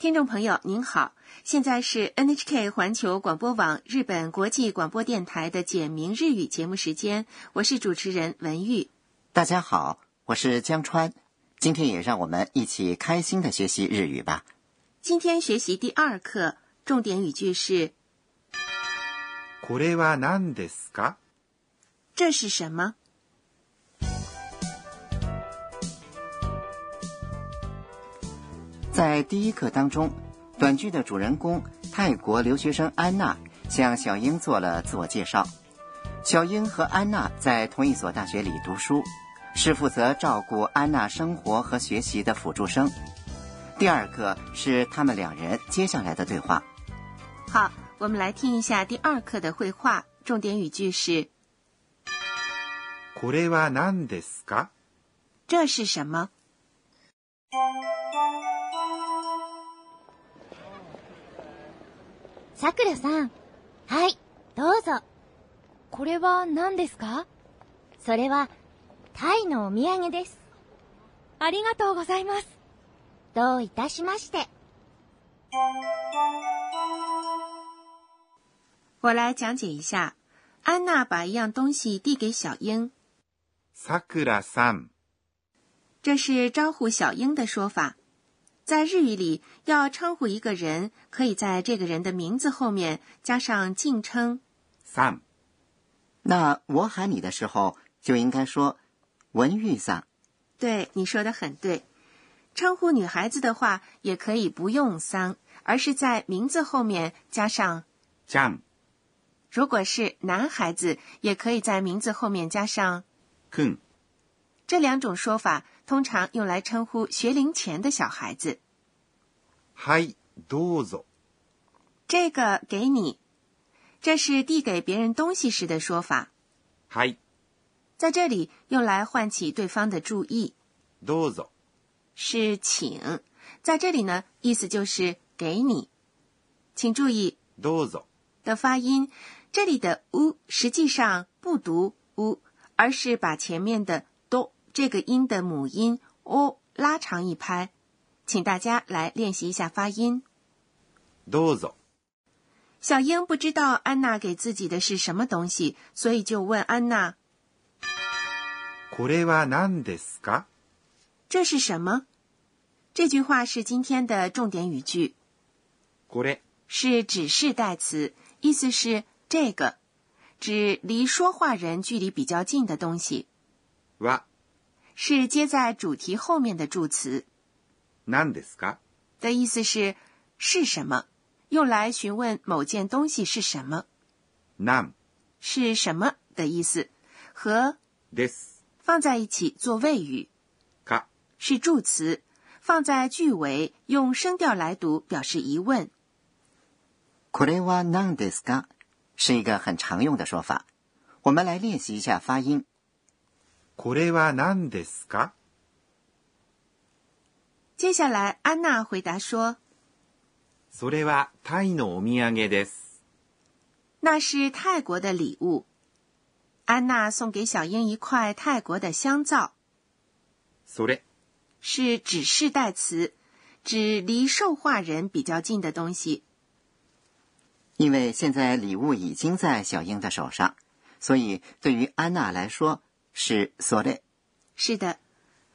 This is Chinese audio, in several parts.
听众朋友您好，现在是 NHK 环球广播网日本国际广播电台的简明日语节目时间，我是主持人文玉。大家好，我是江川，今天也让我们一起开心的学习日语吧。今天学习第二课，重点语句是これは何ですか这是什么？ 在第一课当中，短剧的主人公泰国留学生安娜向小英做了自我介绍。小英和安娜在同一所大学里读书，是负责照顾安娜生活和学习的辅助生。第二课是他们两人接下来的对话。好，我们来听一下第二课的绘画，重点语句是これは何ですか这是什么？ さくらさん。はい、どうぞ。これは何ですか？それは、タイのお土産です。ありがとうございます。どういたしまして。我来讲解一下。安娜把一样东西递给小英，さくらさん。这是招呼小英的说法。在日语里，要称呼一个人，可以在这个人的名字后面加上敬称。さん。那我喊你的时候，就应该说“文玉桑对，你说的很对。称呼女孩子的话，也可以不用“桑”，而是在名字后面加上。ちゃん。如果是男孩子，也可以在名字后面加上。くん。 这两种说法通常用来称呼学龄前的小孩子。はい、どうぞ。这个给你，这是递给别人东西时的说法，はい、在这里用来唤起对方的注意，どうぞ。是请。在这里呢，意思就是给你。请注意どうぞ。的发音，这里的 u 实际上不读 u，而是把前面的 do 这个音的母音 o 拉长一拍。请大家来练习一下发音。どうぞ。小英不知道安娜给自己的是什么东西，所以就问安娜これは何ですか这是什么。这句话是今天的重点语句，これ。是指示代词，意思是这个，指离说话人距离比较近的东西，は 是接在主题后面的助词何ですか的意思是是什么，用来询问某件东西是什么，何是什么的意思，和です放在一起做谓语。か是助词，放在句尾，用声调来读，表示疑问。これは何ですか？是一个很常用的说法。我们来练习一下发音。 これは何ですか接下来，安娜回答说それはタイのお土産です。：“那是泰国的礼物。”安娜送给小英一块泰国的香皂，それ是指示代词，指离受话人比较近的东西。因为现在礼物已经在小英的手上，所以对于安娜来说 是それ。是的，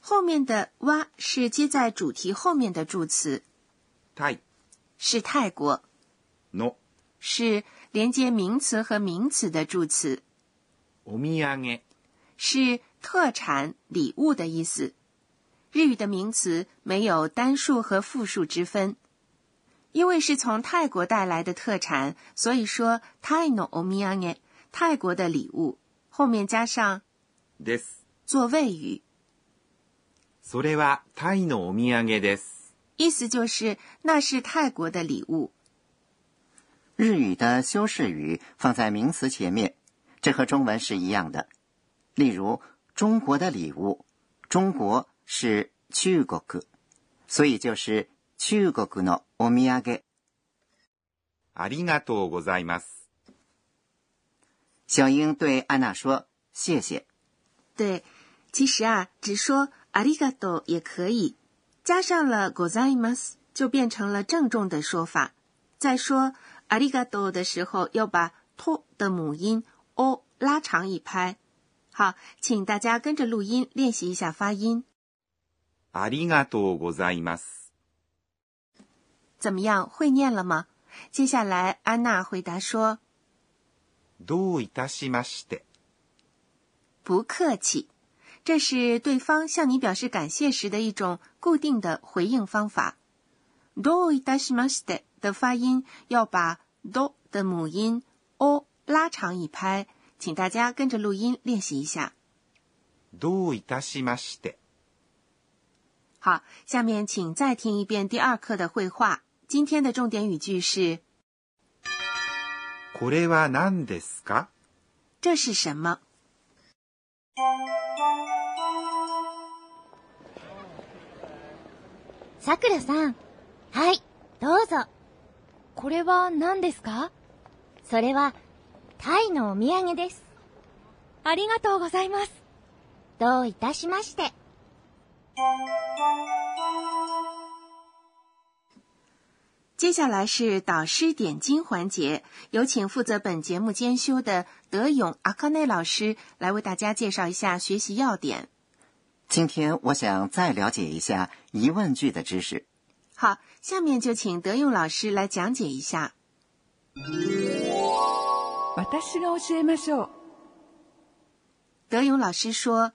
后面的“哇”是接在主题后面的助词，タイ是泰国，の是连接名词和名词的助词。お土産是特产、礼物的意思。日语的名词没有单数和复数之分，因为是从泰国带来的特产，所以说泰のお土産，泰国的礼物，后面加上 です。做谓语，それはタイのお土産です。意思就是那是泰国的礼物。日语的修饰语放在名词前面，这和中文是一样的。例如，中国的礼物，中国是中国，所以就是中国のお土産。ありがとうございます。小英对安娜说：“谢谢。 对，其实啊，只说ありがとう也可以，加上了ございます 就变成了郑重的说法。在说阿里嘎多的时候，要把托的母音 o 拉长一拍。好，请大家跟着录音练习一下发音。ありがとうございます。怎么样？会念了吗？接下来，安娜回答说どういたしまして。：“ ”不客气。”这是对方向你表示感谢时的一种固定的回应方法。どういたしまして的发音要把ど的母音 o 拉长一拍，请大家跟着录音练习一下。どういたしまして。好，下面请再听一遍第二课的绘画。今天的重点语句是：これは何ですか这是什么？ さくらさん。はい、どうぞ。これは何ですか？それは、タイのお土産です。ありがとうございます。どういたしまして。接下来是导师点睛环节，有请负责本节目监修的德勇阿康内老师来为大家介绍一下学习要点。今天我想再了解一下疑问句的知识。好，下面就请德勇老师来讲解一下。私が教えましょう。德勇老师说，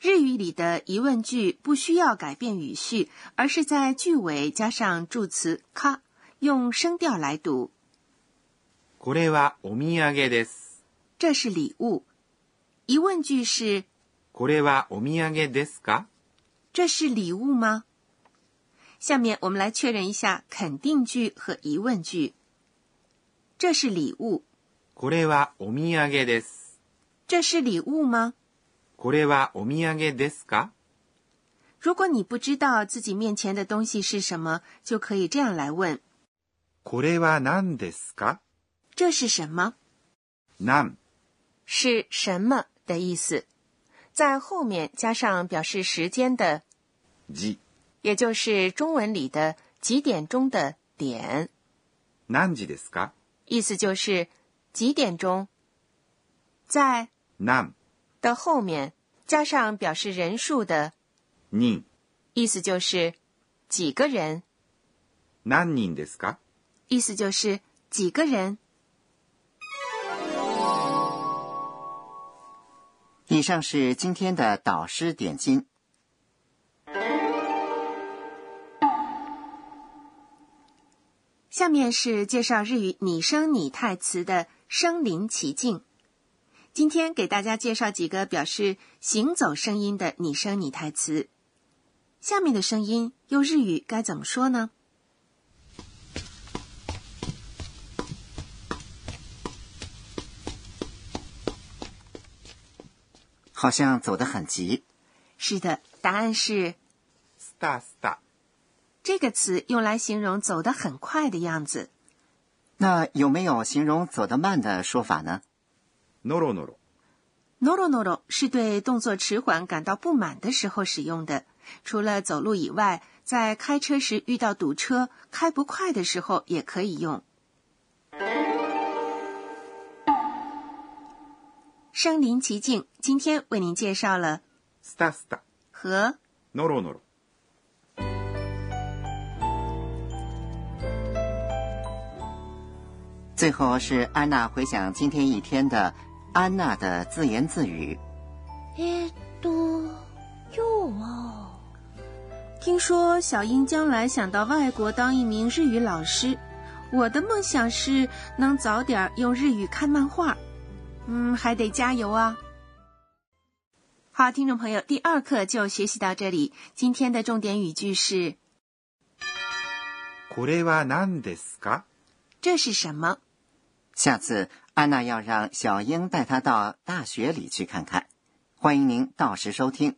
日语里的疑问句不需要改变语序，而是在句尾加上助词“か”，用声调来读。これはお土産です。这是礼物。疑问句是これはお土産ですか这是礼物吗？下面我们来确认一下肯定句和疑问句。这是礼物，これはお土産です。这是礼物吗？ これはお土産ですか如果你不知道自己面前的东西是什么，就可以这样来问：これは何ですか这是什么？何是什么的意思，在后面加上表示时间的，時也就是中文里的几点钟的点，何時ですか意思就是几点钟。在何 的后面加上表示人数的，人意思就是几个人，何人ですか意思就是几个人。以上是今天的导师点睛。下面是介绍日语拟声拟态词的身临其境。 今天给大家介绍几个表示行走声音的拟声拟态词。下面的声音用日语该怎么说呢？好像走得很急。是的，答案是スタスタ这个词用来形容走得很快的样子。那有没有形容走得慢的说法呢？ ノロノロ noro noro 是对动作迟缓感到不满的时候使用的。除了走路以外，在开车时遇到堵车、开不快的时候也可以用。身临其境，今天为您介绍了スタスタ和ノロノロ最后是安娜回想今天一天的 安娜的自言自语。えーっと、今日は、听说小英将来想到外国当一名日语老师，我的梦想是能早点用日语看漫画。嗯，还得加油啊！好，听众朋友，第二课就学习到这里。今天的重点语句是：これは何ですか这是什么？ 下次安娜要让小英带她到大学里去看看，欢迎您到时收听。